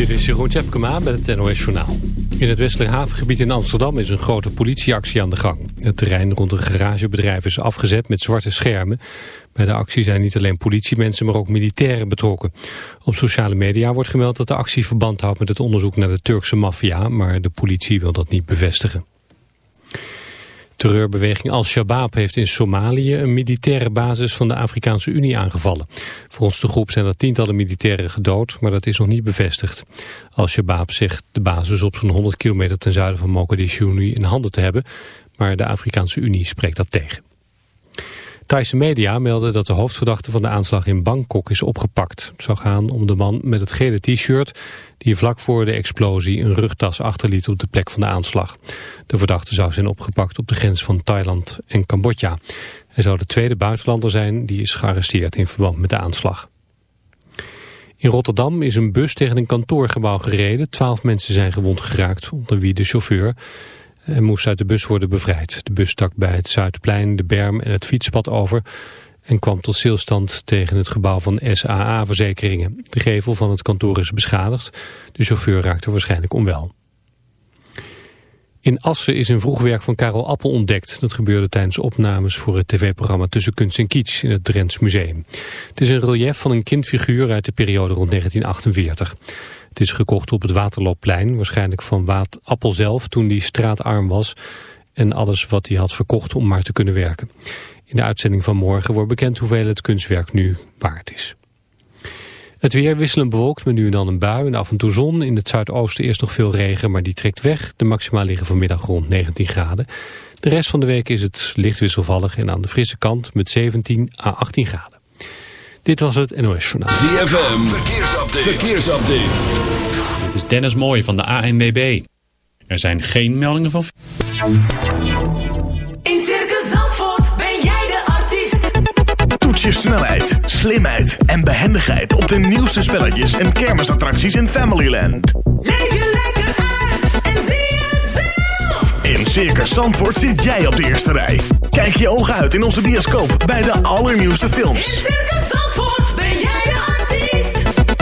Dit is Jeroen Tjepkema met het NOS Journaal. In het westelijk havengebied in Amsterdam is een grote politieactie aan de gang. Het terrein rond een garagebedrijf is afgezet met zwarte schermen. Bij de actie zijn niet alleen politiemensen, maar ook militairen betrokken. Op sociale media wordt gemeld dat de actie verband houdt met het onderzoek naar de Turkse maffia, maar de politie wil dat niet bevestigen. Terreurbeweging Al-Shabaab heeft in Somalië een militaire basis van de Afrikaanse Unie aangevallen. Volgens de groep zijn er tientallen militairen gedood, maar dat is nog niet bevestigd. Al-Shabaab zegt de basis op zo'n 100 kilometer ten zuiden van Mogadishu nu in handen te hebben, maar de Afrikaanse Unie spreekt dat tegen. Thaise media melden dat de hoofdverdachte van de aanslag in Bangkok is opgepakt. Het zou gaan om de man met het gele t-shirt die vlak voor de explosie een rugtas achterliet op de plek van de aanslag. De verdachte zou zijn opgepakt op de grens van Thailand en Cambodja. Hij zou de tweede buitenlander zijn die is gearresteerd in verband met de aanslag. In Rotterdam is een bus tegen een kantoorgebouw gereden. Twaalf mensen zijn gewond geraakt, onder wie de chauffeur en moest uit de bus worden bevrijd. De bus stak bij het Zuidplein, de berm en het fietspad over en kwam tot stilstand tegen het gebouw van SAA-verzekeringen. De gevel van het kantoor is beschadigd. De chauffeur raakte waarschijnlijk onwel. In Assen is een vroegwerk van Karel Appel ontdekt. Dat gebeurde tijdens opnames voor het tv-programma Tussen Kunst en Kitsch in het Drents Museum. Het is een relief van een kindfiguur uit de periode rond 1948. Het is gekocht op het Waterloopplein, waarschijnlijk van Waat Appel zelf toen hij straatarm was en alles wat hij had verkocht om maar te kunnen werken. In de uitzending van morgen wordt bekend hoeveel het kunstwerk nu waard is. Het weer wisselend bewolkt met nu en dan een bui en af en toe zon. In het zuidoosten eerst nog veel regen, maar die trekt weg. De maxima liggen vanmiddag rond 19 graden. De rest van de week is het licht wisselvallig en aan de frisse kant met 17 à 18 graden. Dit was het NOS Journaal. ZFM, verkeersupdate. verkeersupdate. Dit is Dennis Mooij van de ANWB. Er zijn geen meldingen van... In Circus Zandvoort ben jij de artiest. Toets je snelheid, slimheid en behendigheid op de nieuwste spelletjes en kermisattracties in Familyland. Leef je lekker uit en zie het zelf. In Circus Zandvoort zit jij op de eerste rij. Kijk je ogen uit in onze bioscoop bij de allernieuwste In films. Circus Zandvoort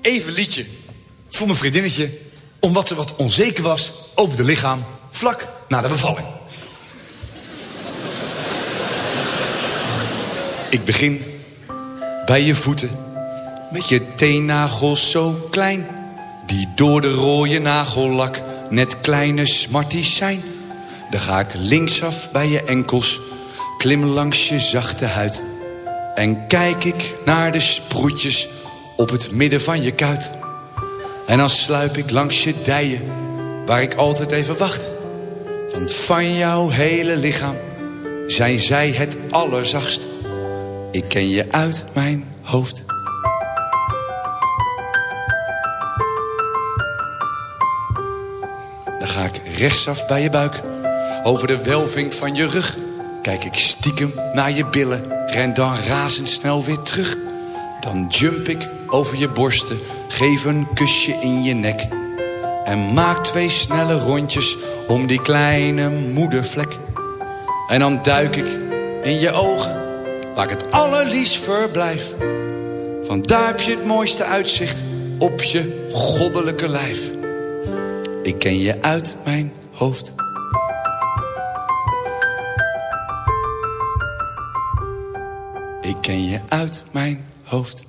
Even liedje voor mijn vriendinnetje, omdat ze wat onzeker was over de lichaam vlak na de bevalling. Ik begin bij je voeten, met je teennagels zo klein, die door de rode nagellak net kleine smarties zijn. Dan ga ik linksaf bij je enkels, klim langs je zachte huid. En kijk ik naar de sproetjes op het midden van je kuit. En dan sluip ik langs je dijen, waar ik altijd even wacht. Want van jouw hele lichaam zijn zij het allerzachtst. Ik ken je uit mijn hoofd. Dan ga ik rechtsaf bij je buik. Over de welving van je rug. Kijk ik stiekem naar je billen. Ren dan razendsnel weer terug. Dan jump ik over je borsten. Geef een kusje in je nek. En maak twee snelle rondjes om die kleine moedervlek. En dan duik ik in je ogen, waar ik het allerliefst verblijf. Want daar heb je het mooiste uitzicht op je goddelijke lijf. Ik ken je uit mijn hoofd. Ik ken je uit mijn hoofd.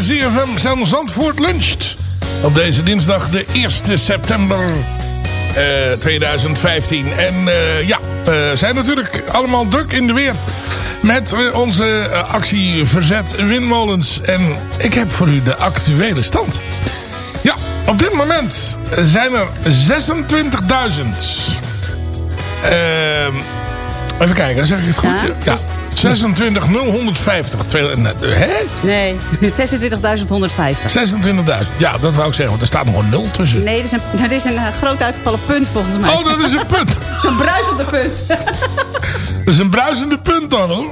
ZFM Zand- Zandvoort Luncht. Op deze dinsdag de 1 september eh, 2015. En eh, ja, we zijn natuurlijk allemaal druk in de weer. Met eh, onze eh, actie Verzet Windmolens. En ik heb voor u de actuele stand. Ja, op dit moment zijn er 26.000... Ehm, even kijken, zeg ik het goed? Ja, ja 26.0150. Twee- Hè? Nee, 26.150. 26.000. Ja, dat wou ik zeggen, want er staat nog een nul tussen. Nee, dat is een, dat is een eh, groot uitgevallen punt volgens mij. Oh, dat is een punt. Zo'n bruisende punt. Dat is een bruisende punt dan, hoor.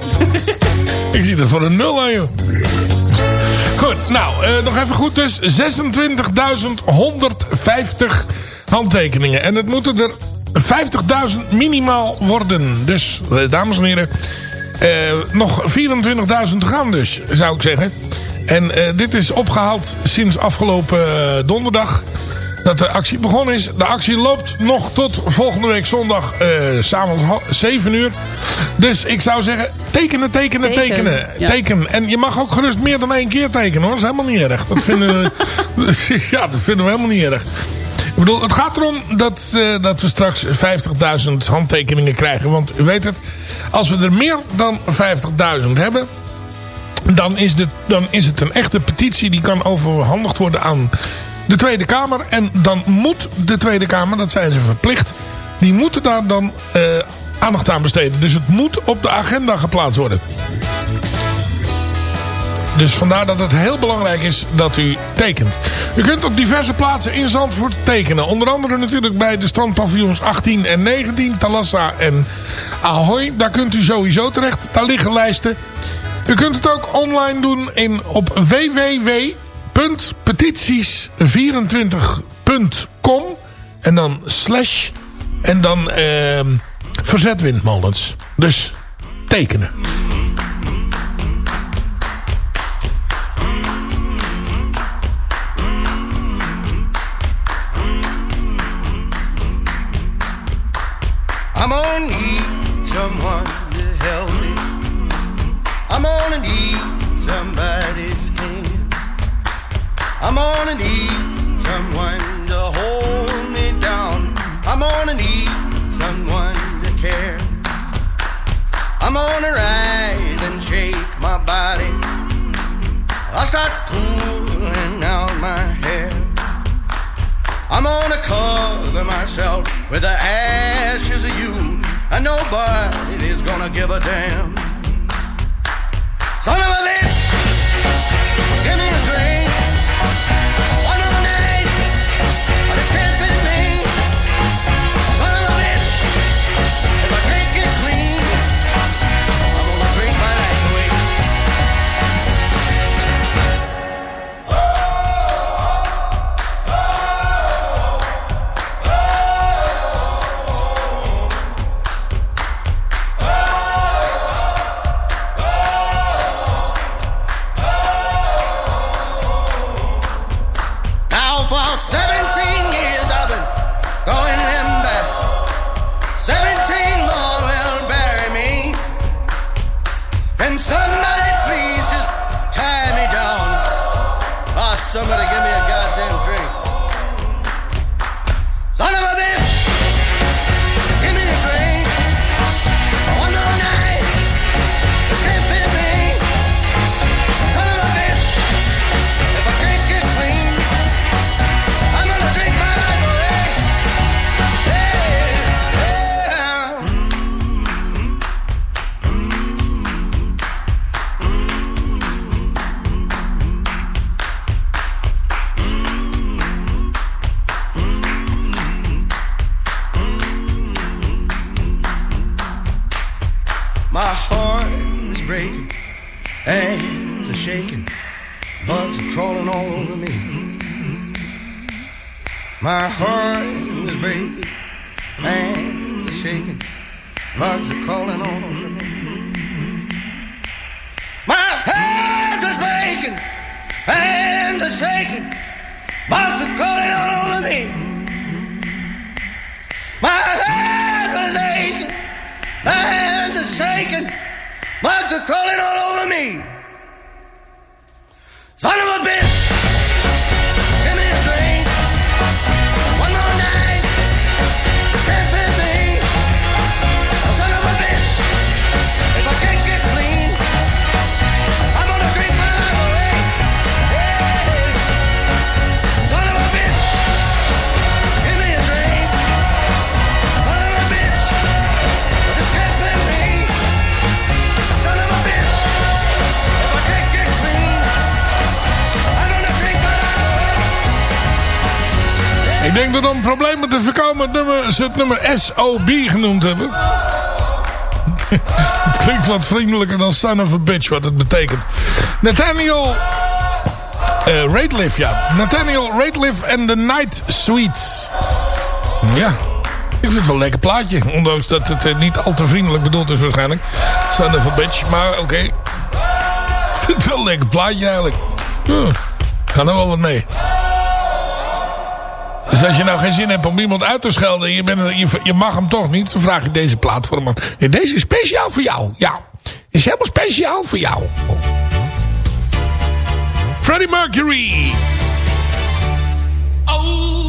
ik zie er voor een nul aan, joh. Goed, nou, eh, nog even goed dus. 26.150 handtekeningen. En het moeten er 50.000 minimaal worden. Dus, eh, dames en heren... eh, nog 24.000 te gaan dus, zou ik zeggen. En eh, dit is opgehaald sinds afgelopen eh, donderdag. dat de actie begonnen is. De actie loopt nog tot volgende week zondag, eh s'avonds ha- 7 uur. Dus ik zou zeggen, tekenen, tekenen, Teken, tekenen. ja. Teken. En je mag ook gerust meer dan één keer tekenen hoor. Dat is helemaal niet erg. Dat vinden we, ja, dat vinden we helemaal niet erg. Ik bedoel, het gaat erom dat, eh, dat we straks 50.000 handtekeningen krijgen. Want u weet het, als we er meer dan 50.000 hebben... Dan is, dit, dan is het een echte petitie die kan overhandigd worden aan de Tweede Kamer. En dan moet de Tweede Kamer, dat zijn ze verplicht... die moeten daar dan eh, aandacht aan besteden. Dus het moet op de agenda geplaatst worden. Dus vandaar dat het heel belangrijk is dat u tekent. U kunt op diverse plaatsen in Zandvoort tekenen. Onder andere natuurlijk bij de strandpaviljoens 18 en 19, Talassa en Ahoy. Daar kunt u sowieso terecht. Daar liggen lijsten. U kunt het ook online doen in, op www.petities24.com en dan slash en dan ehm verzetwindmolens. Dus tekenen. Someone to help me. I'm gonna need somebody's hand. I'm gonna need someone to hold me down. I'm gonna need someone to care. I'm gonna rise and shake my body. I'll start pulling out my hair. I'm gonna cover myself with the ashes of you, and nobody's gonna give a damn. Son of a bitch, shaking, bugs are crawling all over me. My heart is breaking, hands are shaking, bugs are crawling all over me. My hands are breaking, hands are shaking, bugs are crawling all over me. My hands are shaking, hands are shaking, bugs are crawling all over me. Son of a bitch! Ik denk dat om problemen te voorkomen nummer, ze het nummer SOB genoemd hebben. het klinkt wat vriendelijker dan son of a bitch wat het betekent. Nathaniel Rateliff, ja. Nathaniel Rateliff en The Night Suites. Ja, ik vind het wel een lekker plaatje. Ondanks dat het eh, niet al te vriendelijk bedoeld is waarschijnlijk. Son of a bitch, maar oké. Ik vind het wel een lekker plaatje eigenlijk. Ja, kan wel wat mee. Dus als je nou geen zin hebt om iemand uit te schelden... en je, bent, je, je mag hem toch niet... dan vraag je deze hem. Ja, deze is speciaal voor jou. Ja, is helemaal speciaal voor jou. Freddie Mercury. Oh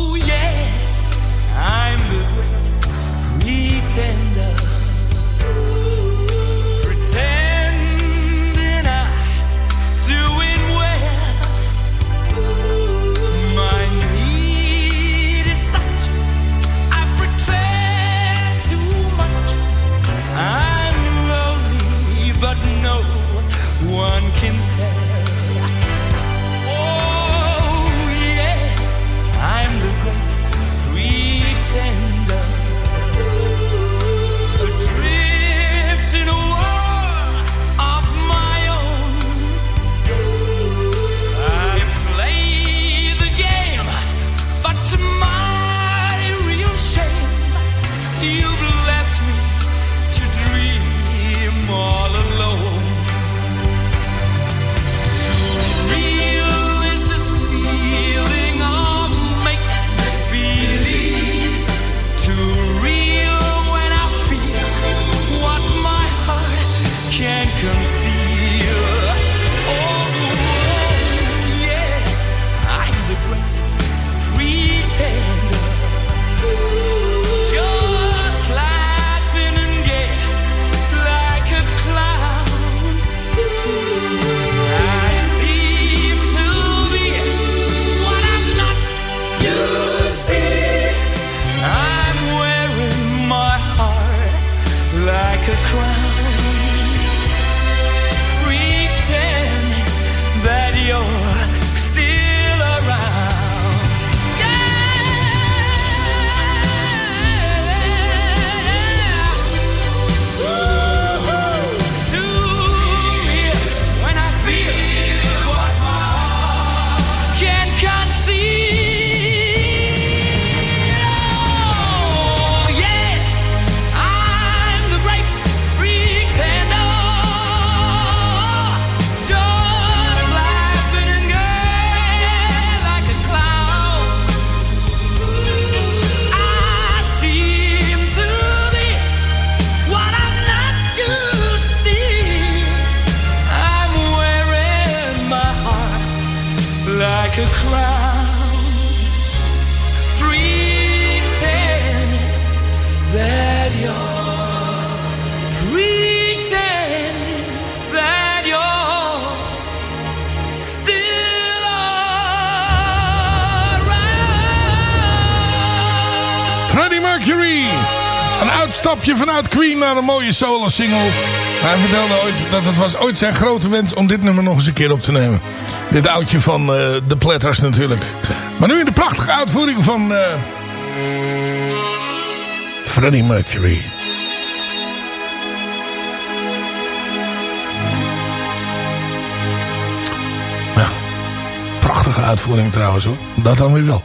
uitstapje vanuit Queen naar een mooie solo single. Hij vertelde ooit dat het was ooit zijn grote wens om dit nummer nog eens een keer op te nemen. Dit oudje van eh, de Platters natuurlijk. Maar nu in de prachtige uitvoering van eh, Freddie Mercury. Ja, prachtige uitvoering trouwens hoor. Dat dan weer wel.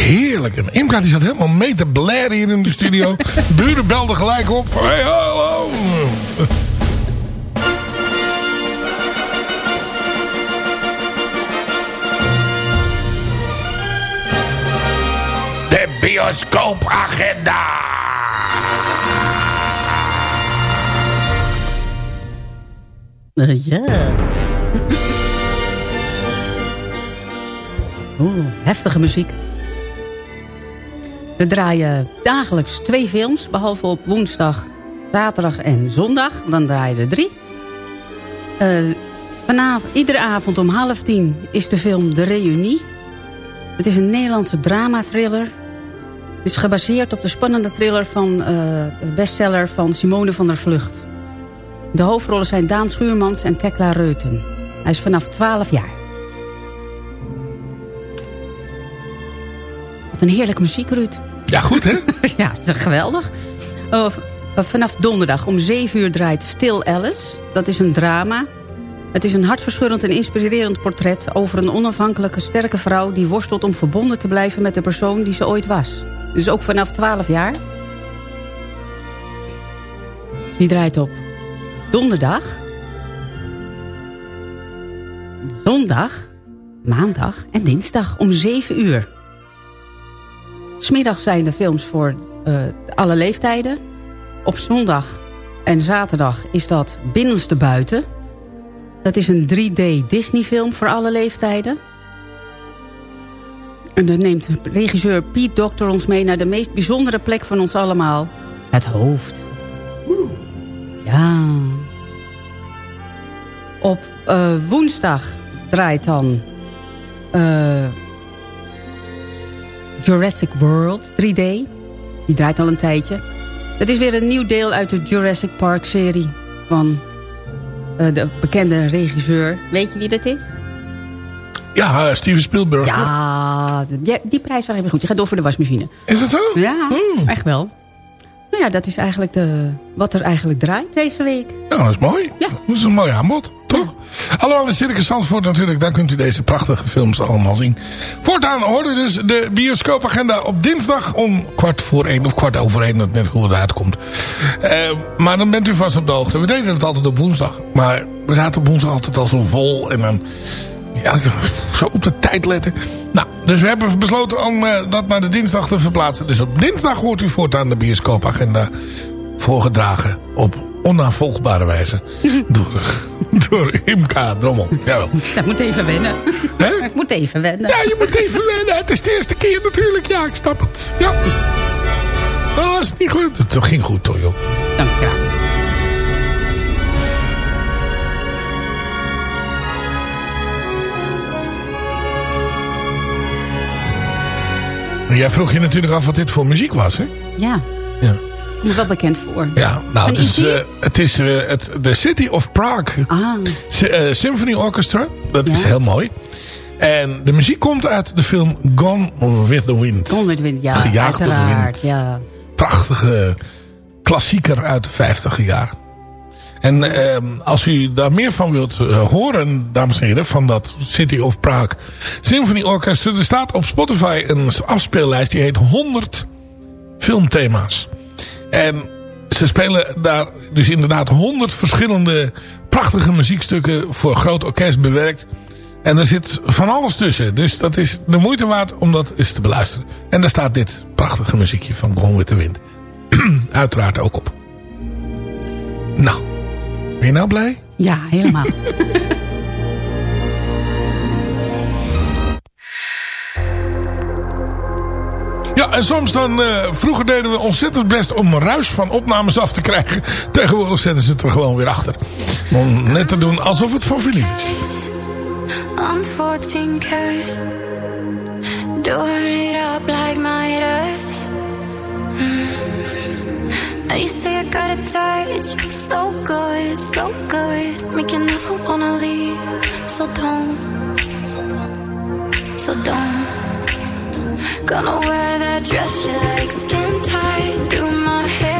Heerlijk. En Imka die zat helemaal mee te blaren hier in de studio. Buren belden gelijk op. Hey, hallo. De bioscoopagenda. Eh, ja. Oeh, heftige muziek. We draaien dagelijks twee films, behalve op woensdag, zaterdag en zondag. Dan draaien er drie. Eh, vanavond, iedere avond om half tien is de film De Reunie. Het is een Nederlandse drama-thriller. Het is gebaseerd op de spannende thriller van eh, de bestseller van Simone van der Vlucht. De hoofdrollen zijn Daan Schuurmans en Tekla Reuten. Hij is vanaf 12 jaar. Wat een heerlijke muziek, Ruud. Ja, goed hè? ja, dat is geweldig. Oh, v- vanaf donderdag om 7 uur draait Still Alice. Dat is een drama. Het is een hartverscheurend en inspirerend portret... over een onafhankelijke, sterke vrouw... die worstelt om verbonden te blijven met de persoon die ze ooit was. Dus ook vanaf 12 jaar. Die draait op donderdag... zondag, maandag en dinsdag om 7 uur. Smiddags zijn de films voor eh, alle leeftijden. Op zondag en zaterdag is dat Binnenste Buiten. Dat is een 3D Disney film voor alle leeftijden. En dan neemt regisseur Piet Doctor ons mee naar de meest bijzondere plek van ons allemaal. Het hoofd. Ja. Op eh, woensdag draait dan eh, Jurassic World 3D. Die draait al een tijdje. Het is weer een nieuw deel uit de Jurassic Park serie van eh, de bekende regisseur. Weet je wie dat is? Ja, eh, Steven Spielberg. Ja, die, die prijs was even goed. Je gaat door voor de wasmachine. Is het zo? Ja, Hmm. echt wel. Ja, dat is eigenlijk de, wat er eigenlijk draait deze week. Ja, dat is mooi. Ja. Dat is een mooi aanbod, toch? Hallo aan de Circus Zandvoort natuurlijk. Daar kunt u deze prachtige films allemaal zien. Voortaan hoorde dus de bioscoopagenda op dinsdag om kwart voor één of kwart over één. Dat net hoe het uitkomt. Eh, maar dan bent u vast op de hoogte. We deden het altijd op woensdag. Maar we zaten op woensdag altijd al zo vol. En dan ja, zo op de tijd letten. Nou, dus we hebben besloten om eh, dat naar de dinsdag te verplaatsen. Dus op dinsdag hoort u voortaan de bioscoopagenda voorgedragen op onnavolgbare wijze. door, door Imka Drommel. Jawel. Dat moet even wennen. Hè? Ik moet even wennen. Ja, je moet even wennen. Het is de eerste keer natuurlijk. Ja, ik snap het. Ja. Oh, is niet goed. Het ging goed toch, joh. Dank je Jij vroeg je natuurlijk af wat dit voor muziek was, hè? Ja, Ja. ik wel bekend voor. Ja, nou, Van het is, E.T.? eh, het is eh, het, de City of Prague Ah, eh, Symphony Orchestra. Dat is heel mooi. En de muziek komt uit de film Gone with the Wind. Gone with the Wind, ja, Gejaagd door de uiteraard. wind. Ja. Prachtige klassieker uit de 50 jaar. En ehm, als u daar meer van wilt eh, horen, dames en heren, van dat City of Prague Symphony Orchestra. Er staat op Spotify een afspeellijst die heet 100 filmthema's. En ze spelen daar dus inderdaad 100 verschillende prachtige muziekstukken voor groot orkest bewerkt. En er zit van alles tussen. Dus dat is de moeite waard om dat eens te beluisteren. En daar staat dit prachtige muziekje van Gone with the Wind. Uiteraard ook op. Nou, ben je nou blij? ja, helemaal. Ja, en soms dan... eh, vroeger deden we ontzettend best om een ruis van opnames af te krijgen. Tegenwoordig zetten ze het er gewoon weer achter. Om net te doen alsof het van vinyl is. I'm 14 karat, doing it up like Midas. Mm. Now you say I got a touch, so good, so good, make you never wanna leave. So don't, so don't. Gonna wear that dress you like, skin tight, do my hair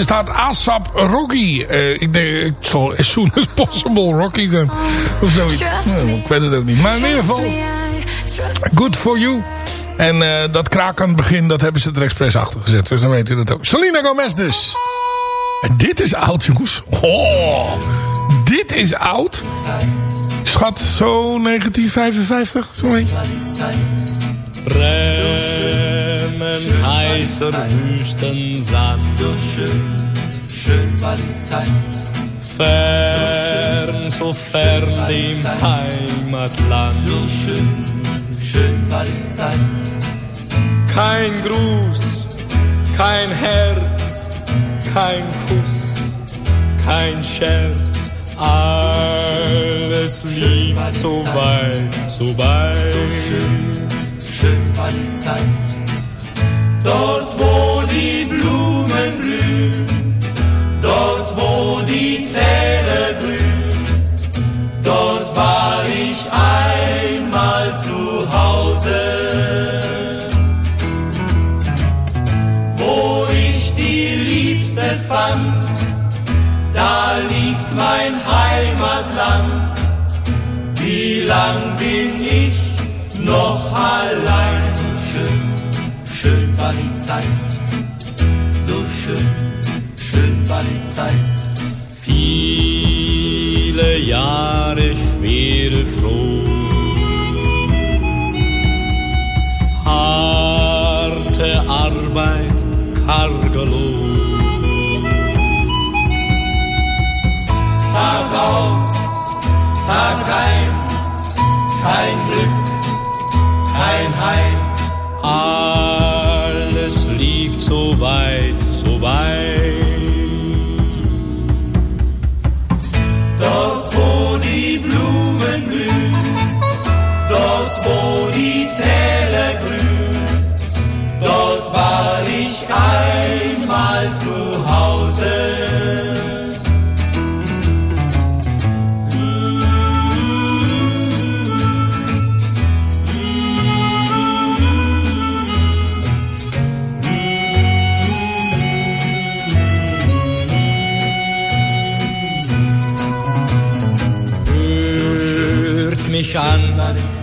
er staat ASAP Rocky. Eh, ik denk, het zal as soon as possible Rocky zijn. Of zoiets. Nou, ik weet het ook niet. Maar in ieder geval, good for you. En eh, dat kraak aan het begin, dat hebben ze er expres achter gezet. Dus dan weet u dat ook. Selena Gomez dus. En dit is oud, jongens. Oh, dit is oud. Schat, zo 1955, zo weet Bremen, heißer Wüstensand. So schön, schön war die Zeit. Fern, so fern dem Heimatland. So schön, schön war die Zeit. Kein Gruß, kein Herz, kein Kuss, kein Scherz. Alles liegt so weit, so weit. So schön, schön war die Zeit. Dort, wo die Blumen blühen, dort, wo die Täler grün, dort war ich einmal zu Hause. Wo ich die Liebste fand, da liegt mein Heimatland. Wie lang bin ich noch allein? War die Zeit. So schön, schön war die Zeit. Viele Jahre schwere Froh. Harte Arbeit, karger Lohn. Tag aus, Tag ein, kein Glück, kein Heim. Liegt so weit, so weit. Dort, wo die Blumen blühen, dort, wo die Täler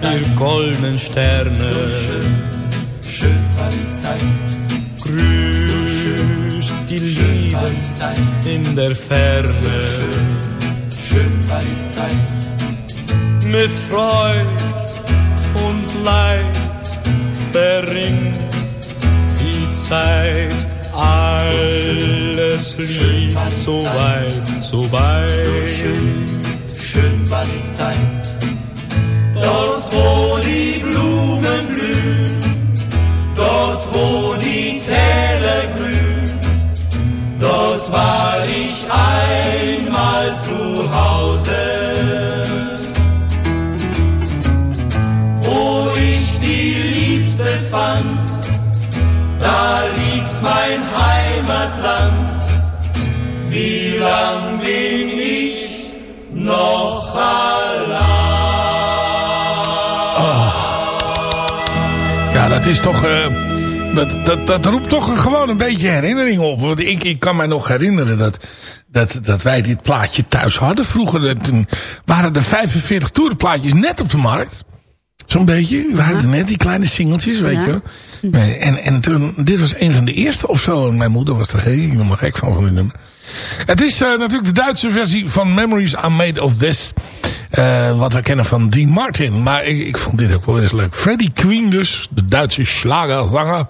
ihr goldenen Sterne. schön war die Zeit. Grüßt die Liebe in der Ferne. schön war die Zeit. Mit Freud und Leid verringt die Zeit. Alles liegt so weit, so weit. schön war die Zeit. Dort, wo die Blumen blühen, dort, wo die Täler grün, dort war ich einmal zu Hause. Wo ich die Liebste fand, da liegt mein Heimatland. Wie lang bin ich noch allein? Is toch... eh, dat, dat, dat roept toch gewoon een beetje herinnering op. Want ik, ik kan mij nog herinneren dat, dat, dat wij dit plaatje thuis hadden. Vroeger toen waren er 45 toerenplaatjes net op de markt. Zo'n beetje. We hadden net die kleine singeltjes, weet Ja. je wel. En, en toen, dit was een van de eerste of zo. En mijn moeder was er helemaal gek van, van dit nummer. Het is eh, natuurlijk de Duitse versie van Memories Are Made of This. Eh, wat we kennen van Dean Martin. Maar ik, ik vond dit ook wel eens leuk. Freddie Queen dus, de Duitse slagerzanger.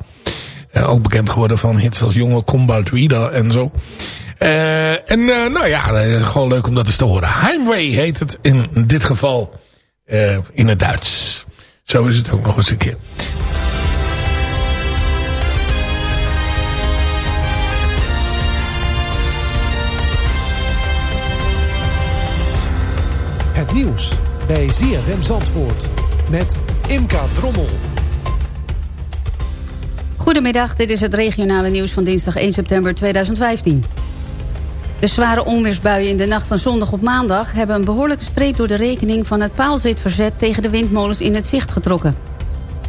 Eh, ook bekend geworden van hits als Jonge Combalt Wieder en zo. Eh, en nou ja, gewoon leuk om dat eens te horen. Heimwee heet het in dit geval in het Duits. Zo is het ook nog eens een keer. Nieuws bij ZFM Zandvoort met Imka Drommel. Goedemiddag, dit is het regionale nieuws van dinsdag 1 september 2015. De zware onweersbuien in de nacht van zondag op maandag... hebben een behoorlijke streep door de rekening van het paalzitverzet... tegen de windmolens in het zicht getrokken.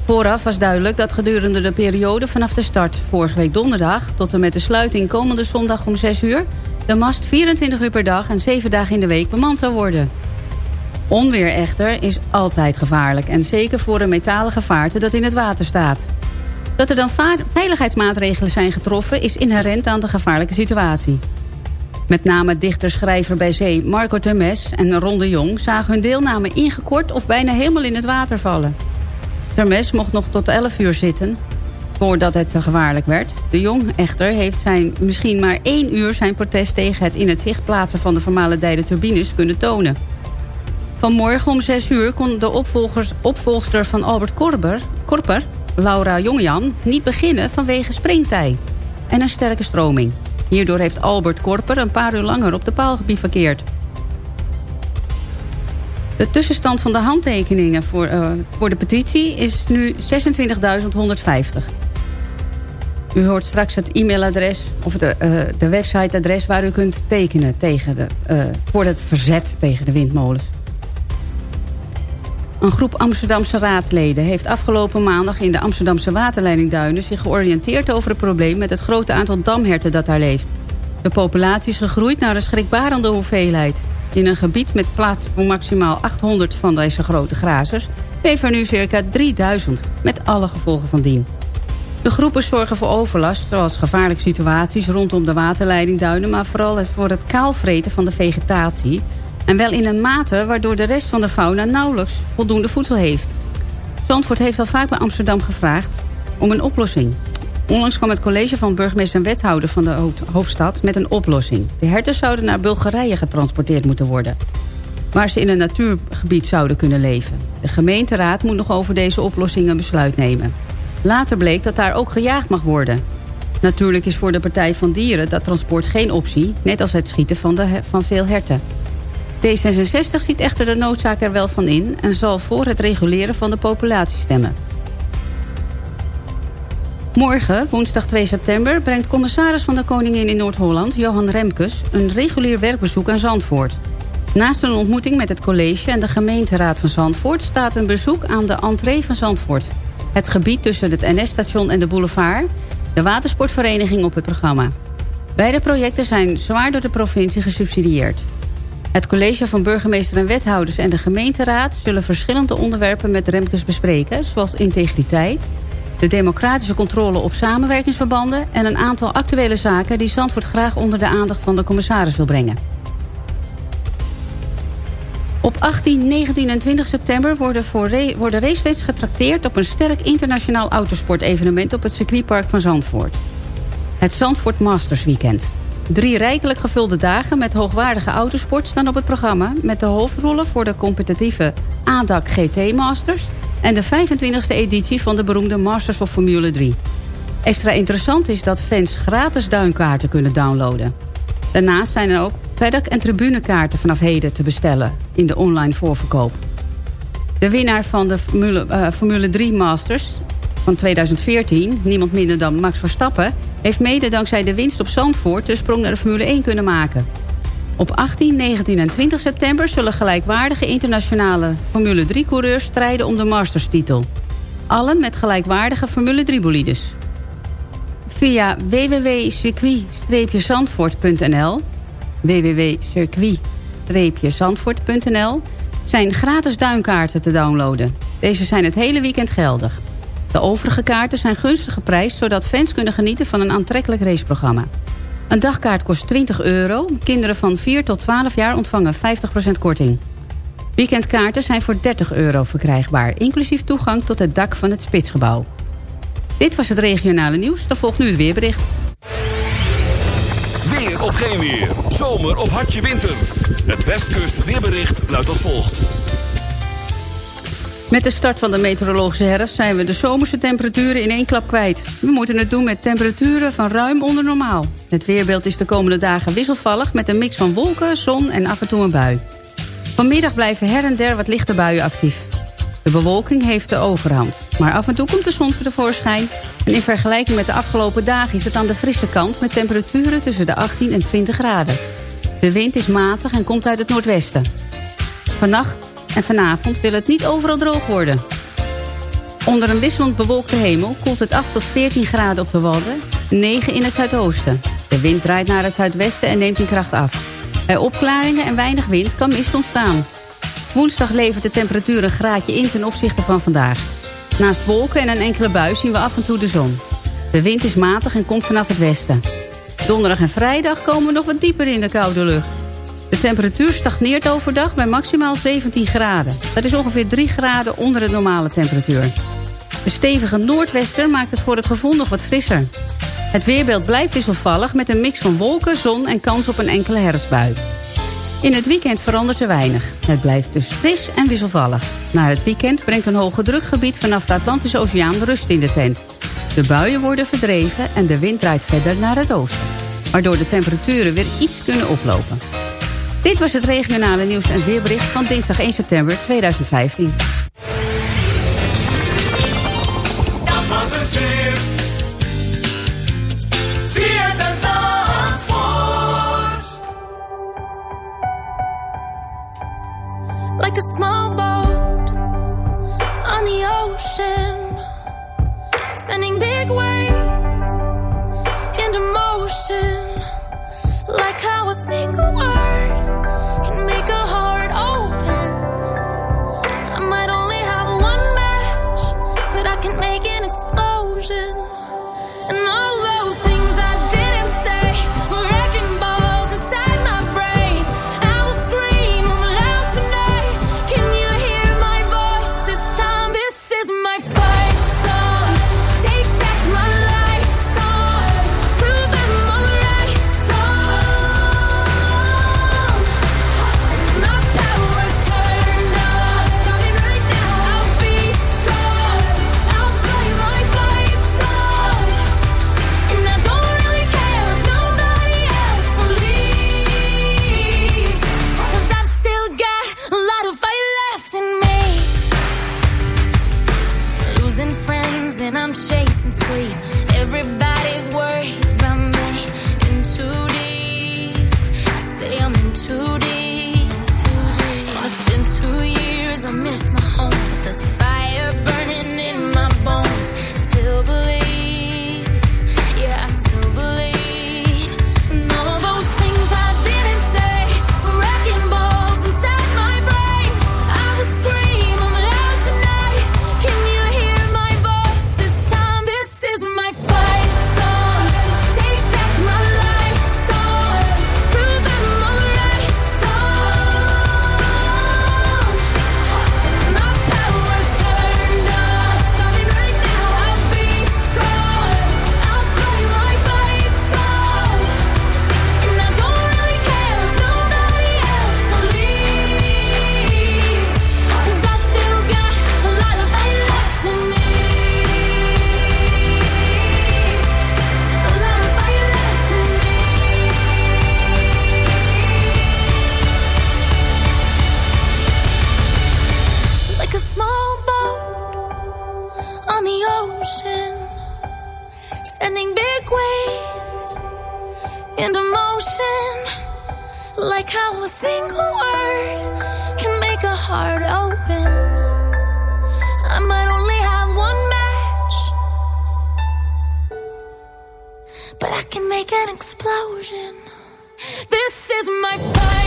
Vooraf was duidelijk dat gedurende de periode vanaf de start... vorige week donderdag tot en met de sluiting komende zondag om 6 uur... de mast 24 uur per dag en 7 dagen in de week bemand zou worden. Onweer echter is altijd gevaarlijk... en zeker voor een metalen gevaarte dat in het water staat. Dat er dan veiligheidsmaatregelen zijn getroffen... is inherent aan de gevaarlijke situatie. Met name dichter-schrijver bij zee Marco Termes en Ron de Jong... zagen hun deelname ingekort of bijna helemaal in het water vallen. Termes mocht nog tot 11 uur zitten voordat het te gevaarlijk werd. De Jong echter heeft zijn, misschien maar één uur zijn protest... tegen het in het zicht plaatsen van de vermalendijde turbines kunnen tonen. Vanmorgen om 6 uur kon de opvolgers, opvolgster van Albert Korber, Korper... Laura Jongejan, niet beginnen vanwege springtij en een sterke stroming. Hierdoor heeft Albert Korper een paar uur langer op de paal bivakkeerd. De tussenstand van de handtekeningen voor, eh, voor de petitie is nu 26.150. U hoort straks het e-mailadres of de, eh, de websiteadres waar u kunt tekenen tegen de, eh, voor het verzet tegen de windmolens. Een groep Amsterdamse raadsleden heeft afgelopen maandag in de Amsterdamse waterleidingduinen zich georiënteerd over het probleem met het grote aantal damherten dat daar leeft. De populatie is gegroeid naar een schrikbarende hoeveelheid. In een gebied met plaats voor maximaal 800 van deze grote grazers leven er nu circa 3000 met alle gevolgen van dien. De groepen zorgen voor overlast, zoals gevaarlijke situaties rondom de waterleidingduinen... maar vooral voor het kaalvreten van de vegetatie... en wel in een mate waardoor de rest van de fauna nauwelijks voldoende voedsel heeft. Zandvoort heeft al vaak bij Amsterdam gevraagd om een oplossing. Onlangs kwam het college van burgemeester en wethouder van de ho- hoofdstad met een oplossing. De herten zouden naar Bulgarije getransporteerd moeten worden waar ze in een natuurgebied zouden kunnen leven. De gemeenteraad moet nog over deze oplossing een besluit nemen. Later bleek dat daar ook gejaagd mag worden. Natuurlijk is voor de Partij van Dieren dat transport geen optie... net als het schieten van, de, van veel herten. D66 ziet echter de noodzaak er wel van in... en zal voor het reguleren van de populatie stemmen. Morgen, woensdag 2 september, brengt commissaris van de Koningin in Noord-Holland... Johan Remkes een regulier werkbezoek aan Zandvoort. Naast een ontmoeting met het college en de gemeenteraad van Zandvoort... staat een bezoek aan de entree van Zandvoort. Het gebied tussen het NS-station en de boulevard... de watersportvereniging op het programma. Beide projecten zijn zwaar door de provincie gesubsidieerd. Het college van burgemeester en wethouders en de gemeenteraad... zullen verschillende onderwerpen met Remkes bespreken... zoals integriteit, de democratische controle op samenwerkingsverbanden... en een aantal actuele zaken die Zandvoort graag onder de aandacht van de commissaris wil brengen. Op 18, 19 en 20 september worden, voor worden getrakteerd... op een sterk internationaal autosportevenement op het circuitpark van Zandvoort. Het Zandvoort Masters Weekend. Drie rijkelijk gevulde dagen met hoogwaardige autosport staan op het programma... met de hoofdrollen voor de competitieve ADAC GT Masters... en de 25e editie van de beroemde Masters of Formule 3. Extra interessant is dat fans gratis duinkaarten kunnen downloaden. Daarnaast zijn er ook paddock- en tribunekaarten vanaf heden te bestellen... in de online voorverkoop. De winnaar van de Formule, eh, Formule 3 Masters van 2014, niemand minder dan Max Verstappen... heeft mede dankzij de winst op Zandvoort de sprong naar de Formule 1 kunnen maken. Op 18, 19 en 20 september zullen gelijkwaardige internationale Formule 3-coureurs strijden om de Masters-titel. Allen met gelijkwaardige Formule 3-bolides. Via www.circuit-zandvoort.nl www.circuit-zandvoort.nl zijn gratis duinkaarten te downloaden. Deze zijn het hele weekend geldig. De overige kaarten zijn gunstig geprijsd... zodat fans kunnen genieten van een aantrekkelijk raceprogramma. Een dagkaart kost 20 euro. Kinderen van 4 tot 12 jaar ontvangen 50% korting. Weekendkaarten zijn voor 30 euro verkrijgbaar... inclusief toegang tot het dak van het Spitsgebouw. Dit was het regionale nieuws. Dan volgt nu het weerbericht. Weer of geen weer. Zomer of hartje winter. Het Westkust weerbericht luidt als volgt. Met de start van de meteorologische herfst zijn we de zomerse temperaturen in één klap kwijt. We moeten het doen met temperaturen van ruim onder normaal. Het weerbeeld is de komende dagen wisselvallig met een mix van wolken, zon en af en toe een bui. Vanmiddag blijven her en der wat lichte buien actief. De bewolking heeft de overhand. Maar af en toe komt de zon tevoorschijn. En in vergelijking met de afgelopen dagen is het aan de frisse kant... met temperaturen tussen de 18 en 20 graden. De wind is matig en komt uit het noordwesten. Vannacht en vanavond wil het niet overal droog worden. Onder een wisselend bewolkte hemel koelt het af tot 14 graden op de Wadden... 9 in het zuidoosten. De wind draait naar het zuidwesten en neemt in kracht af. Bij opklaringen en weinig wind kan mist ontstaan. Woensdag levert de temperatuur een graadje in ten opzichte van vandaag. Naast wolken en een enkele bui zien we af en toe de zon. De wind is matig en komt vanaf het westen. Donderdag en vrijdag komen we nog wat dieper in de koude lucht. De temperatuur stagneert overdag bij maximaal 17 graden. Dat is ongeveer 3 graden onder de normale temperatuur. De stevige noordwester maakt het voor het gevoel nog wat frisser. Het weerbeeld blijft wisselvallig met een mix van wolken, zon en kans op een enkele herfstbui. In het weekend verandert er weinig. Het blijft dus fris en wisselvallig. Na het weekend brengt een hoge drukgebied vanaf de Atlantische Oceaan rust in de tent. De buien worden verdreven en de wind draait verder naar het oosten. Waardoor de temperaturen weer iets kunnen oplopen. Dit was het regionale nieuws en weerbericht van dinsdag 1 september 2015. Dat was het weer. ZFM Zandvoort. like a small boat on the ocean, sending big waves into motion, like how a single word can make a heart open. I might only have one match, but I can make an explosion. And all on the ocean, sending big waves into motion. Like how a single word can make a heart open. I might only have one match, but I can make an explosion. This is my fight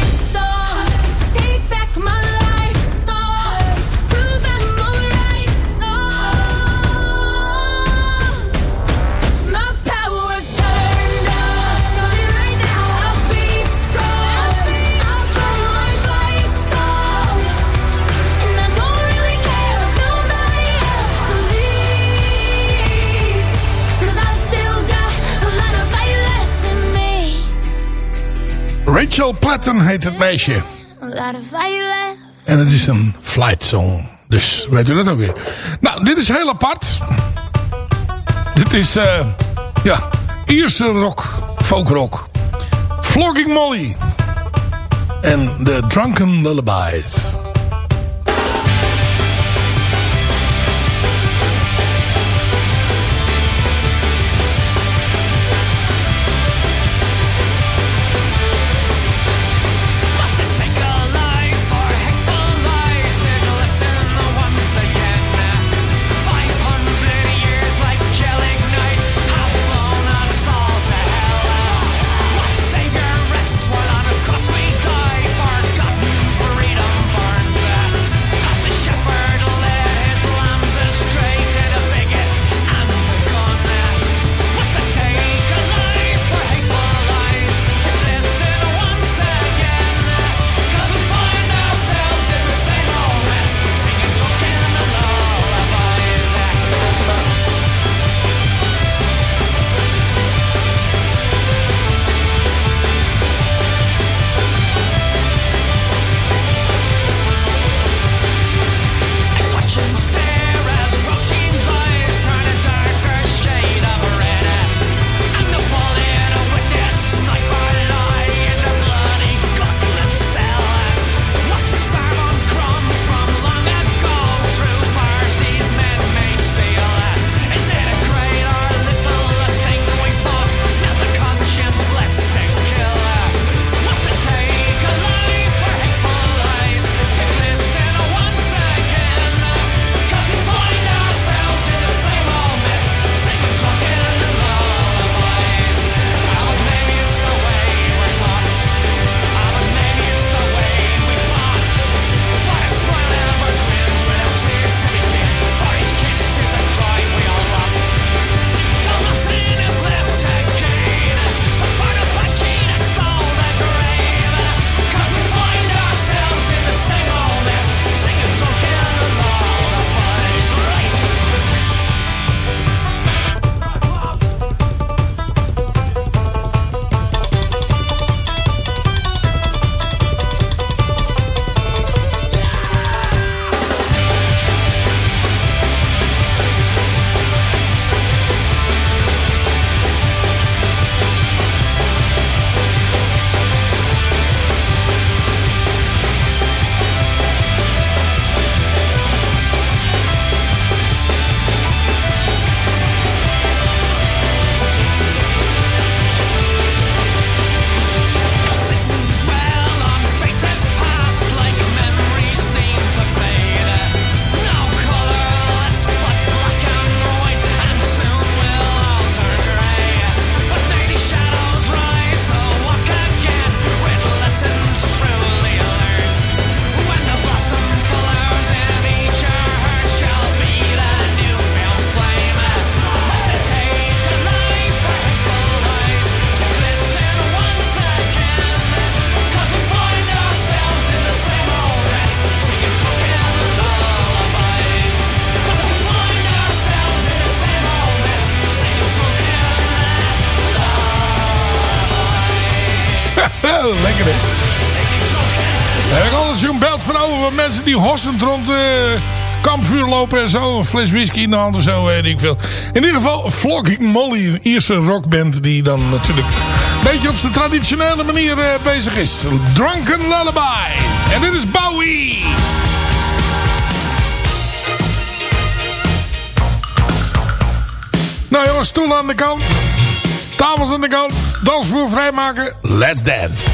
Rachel Platten heet het meisje. En het is een flight song. Dus weet u dat ook weer. Nou, dit is heel apart. Dit is, uh, ja, Ierse rock, folkrock. Flogging Molly. En The Drunken Lullabies. die hossend rond de kampvuur lopen en zo. Een fles whisky in de hand of zo, weet ik veel. In ieder geval Flogging Molly, een Ierse rockband die dan natuurlijk een beetje op zijn traditionele manier eh, bezig is. Drunken Lullaby. En dit is Bowie. Nou jongens, stoelen aan de kant. Tafels aan de kant. Dansvloer vrijmaken. Let's dance.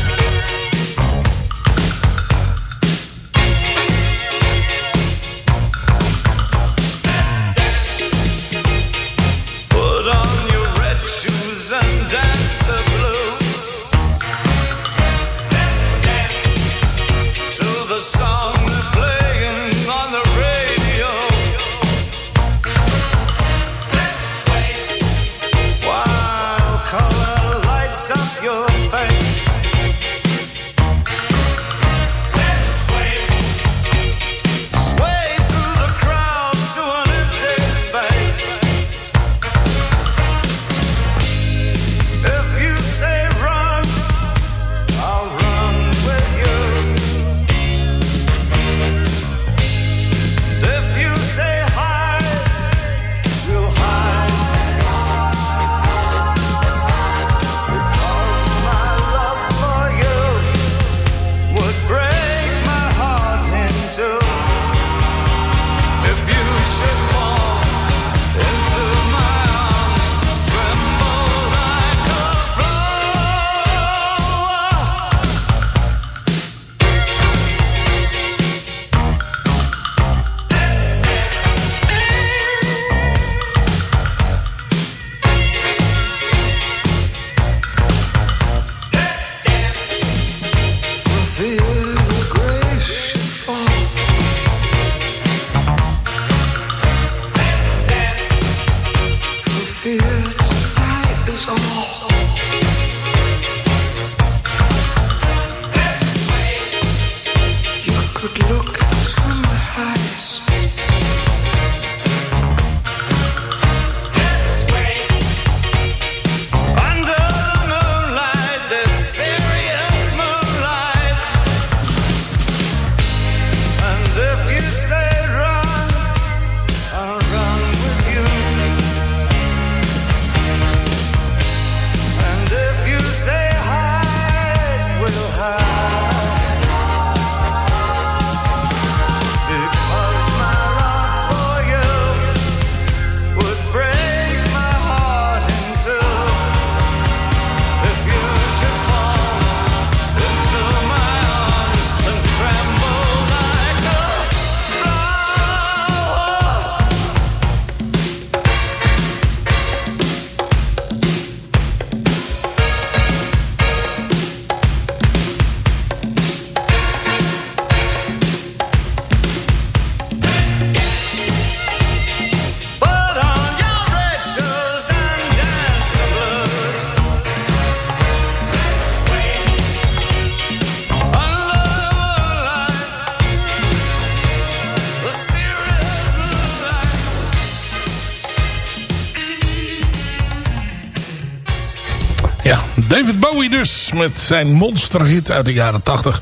met zijn monsterhit uit de jaren 80.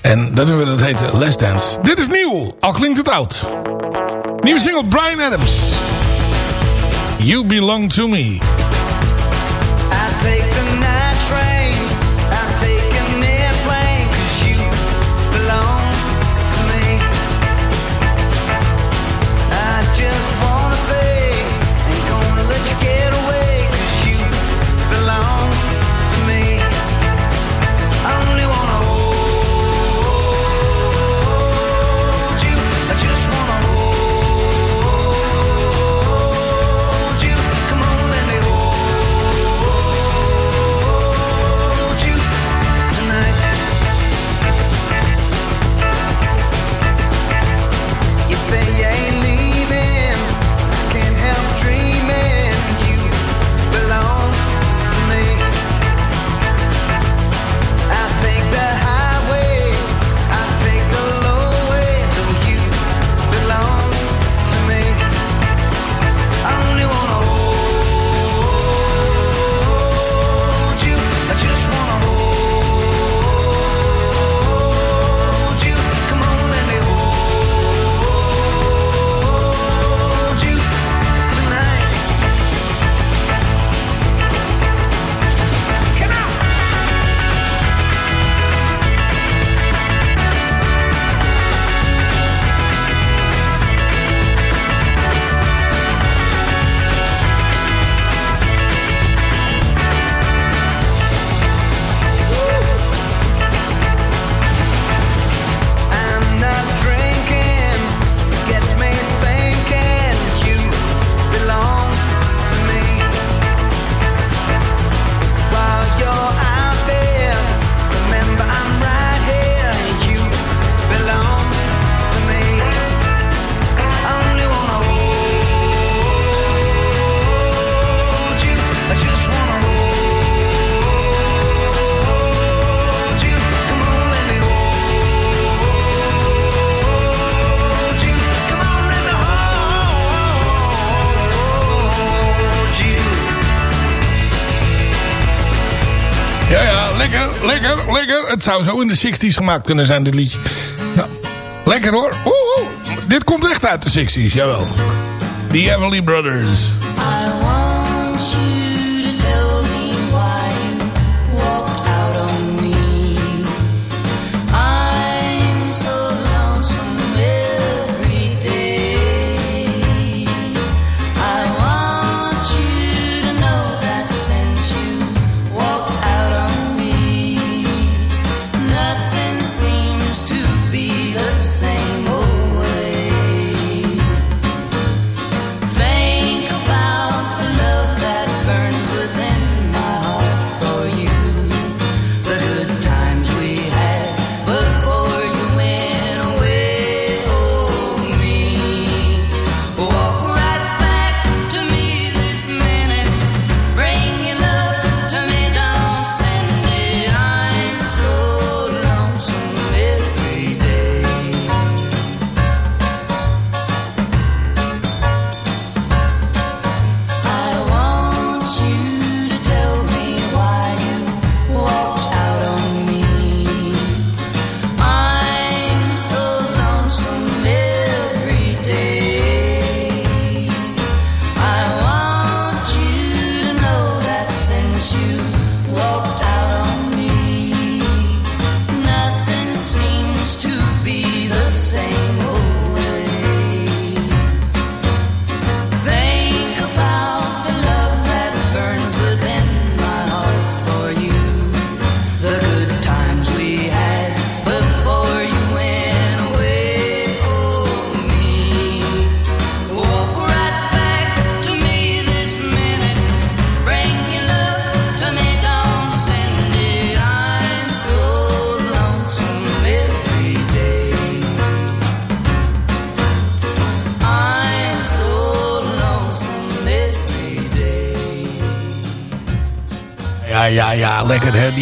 En dat we dat heet Less Dance. Dit is nieuw, al klinkt het oud. Nieuwe single Brian Adams. You Belong To Me. dat zou zo in de 60s gemaakt kunnen zijn, dit liedje. Nou, lekker hoor. Oeh, oeh. Dit komt echt uit de 60s, jawel. The Everly Brothers.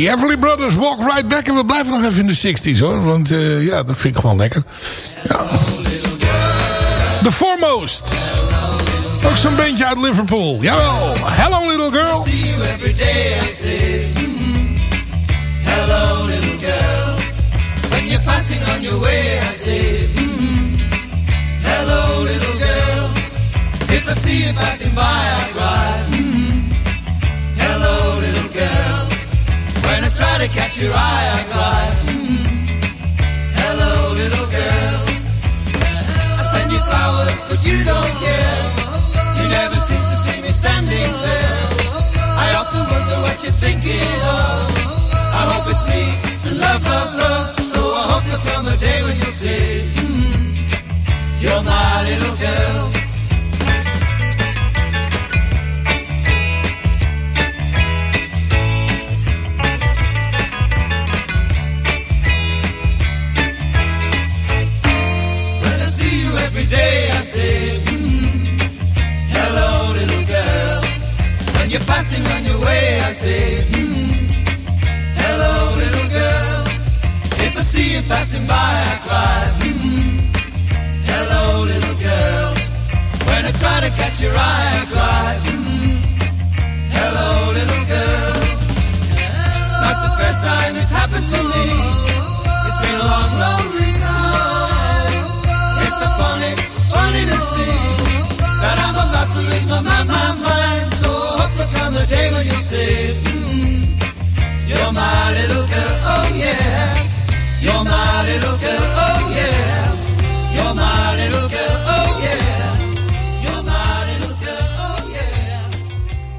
The Everly Brothers Walk Right Back. En we blijven nog even in de 60s hoor. Want uh, ja, dat vind ik gewoon lekker. Ja. The Foremost. Ook zo'n bandje uit Liverpool. Jawel. Hello Little Girl. I See you every day I say. Mm. Hello Little Girl. When you're passing on your way I say. Mm. Hello Little Girl. If I see you passing by I cry. To catch your eye, I cry. Mm. Hello, little girl. I send you flowers, but you don't care. You never seem to see me standing there. I often wonder what you're thinking of. I hope it's me, love, love, love. So I hope there'll come a day when you'll say, mm, You're my little girl. Passing on your way, I say, mm, hello, little girl. If I see you passing by, I cry, mm, hello, little girl. When I try to catch your eye, I cry, mm, hello, little girl. Not the first time it's happened to me. It's been a long, lonely time. It's the funny, funny to see that I'm about to lose my mind, my mind. So Come a day when say, my little girl, oh yeah. My little girl, oh yeah. My little girl, oh oh.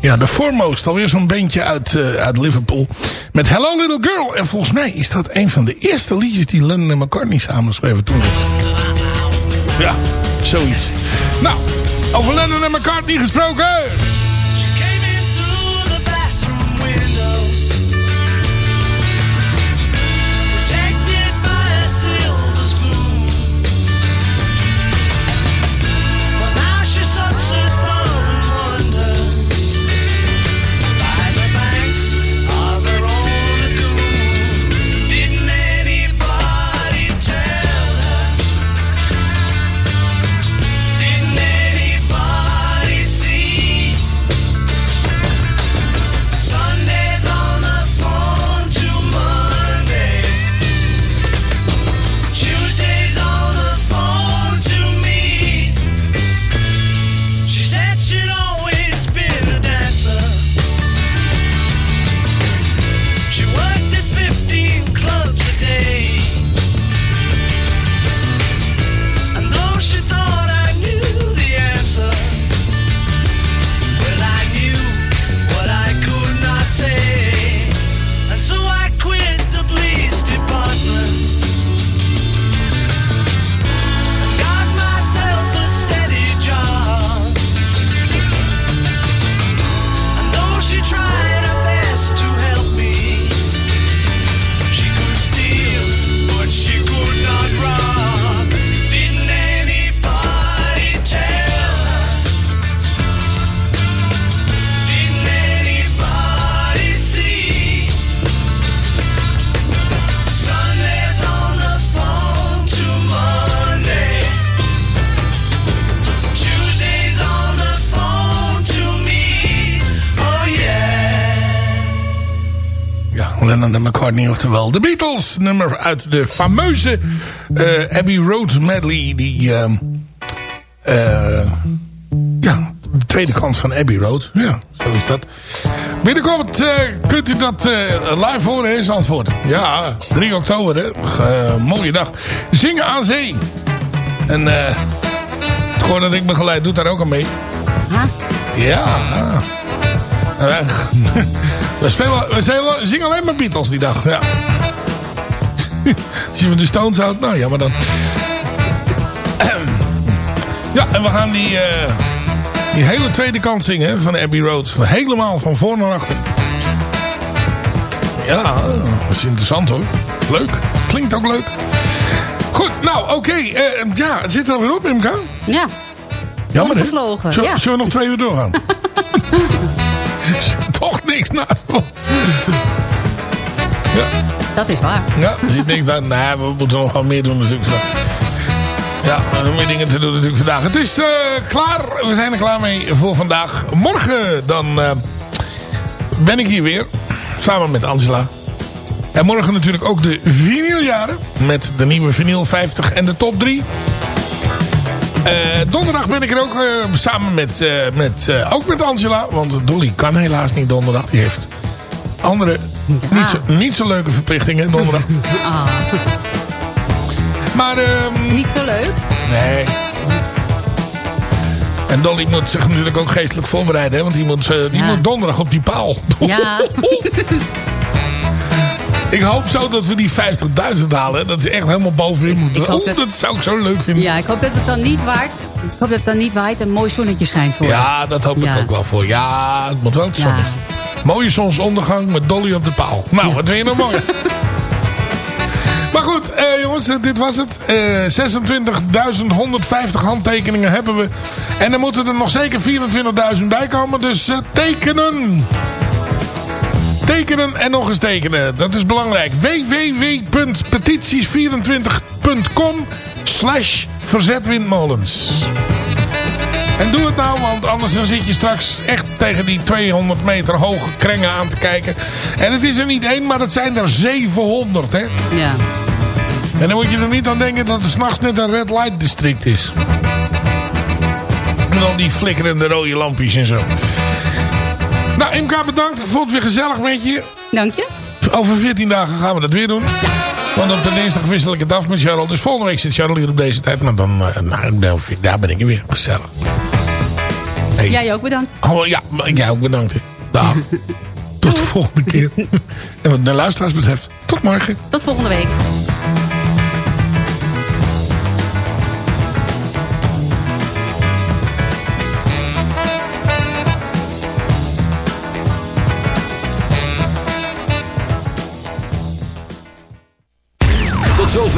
Ja, de Foremost, alweer zo'n bandje uit, eh, uit Liverpool. Met Hello Little Girl. En volgens mij is dat een van de eerste liedjes die Lennon en McCartney samen schreven toen. Ja, zoiets. Nou, over Lennon en McCartney gesproken. Lennon en McCartney, oftewel de Beatles. Nummer uit de fameuze eh, Abbey Road medley. Die, ehm, eh, ja, de tweede kant van Abbey Road. Ja, zo is dat. Binnenkort eh, kunt u dat eh, live horen in Zandvoort. Ja, 3 oktober, hè. Eh, mooie dag. Zingen aan zee. En eh het koor dat ik begeleid doet daar ook aan mee. Ja. We, spelen, we zingen- alleen maar Beatles die dag. Ja. Als je van de Stones houdt, nou ja, maar dan... Ja, en we gaan die, eh, die hele tweede kant zingen van Abbey Road. Helemaal van voor naar achter. Ja, dat is interessant hoor. Leuk. Klinkt ook leuk. Goed, nou oké. eh, ja, het zit er alweer op, Imka. Ja. Jammer hè? Zullen, ja. zullen we nog twee uur doorgaan? Niks naast ons. Ja. Dat is waar. Ja, dus ik denk dat, nou, we moeten nog wel meer doen natuurlijk. vandaag. Ja, we hebben meer dingen te doen natuurlijk vandaag. Het is eh, klaar. We zijn er klaar mee voor vandaag. Morgen dan eh, ben ik hier weer. Samen met Angela. En morgen natuurlijk ook de vinyljaren. Met de nieuwe vinyl 50 en de top 3. Eh, donderdag ben ik er ook eh, samen met, eh, met, ook met Angela. Want Dolly kan helaas niet donderdag. Die heeft andere niet, zo, niet zo leuke verplichtingen donderdag. Ah, Maar, ehm niet zo leuk. nee. En Dolly moet zich natuurlijk ook geestelijk voorbereiden. Hè? Want die moet, die Ja. moet donderdag op die paal. Ja. Ik hoop zo dat we die 50.000 halen. Dat is echt helemaal bovenin moeten. Ik hoop Oeh, dat... dat- zou ik zo leuk vinden. ja, ik hoop dat het dan niet waait. Ik hoop dat het dan niet waait en een mooi zonnetje schijnt voor. Ja, dat hoop Ja. ik ook wel voor. Ja, het moet wel het Ja. zonnetje. Mooie zonsondergang met Dolly op de paal. Nou, wat wil je nog mooi? Maar goed, eh, jongens, eh, dit was het. Eh 26.150 handtekeningen hebben we. En er moeten er nog zeker 24.000 bij komen. Dus eh, tekenen. Tekenen en nog eens tekenen. Dat is belangrijk. www.petities24.com slash verzetwindmolens. En doe het nou, want anders dan zit je straks echt tegen die 200 meter hoge krengen aan te kijken. En het is er niet één, maar het zijn er 700, hè. Ja. En dan moet je er niet aan denken dat het s'nachts net een red light district is. Met al die flikkerende rode lampjes en zo. Nou, Imka bedankt. Ik vond het weer gezellig met je. Dank je. Over 14 dagen gaan we dat weer doen. Want op de dinsdag wissel ik het af met Charles. Dus volgende week zit Charles hier op deze tijd. Maar dan, eh, nou, nou, daar ben ik weer. Gezellig. Hey. Jij ook bedankt. Oh ja, jij ook bedankt. Dag. Tot de volgende keer. En wat de luisteraars betreft, tot morgen. Tot volgende week.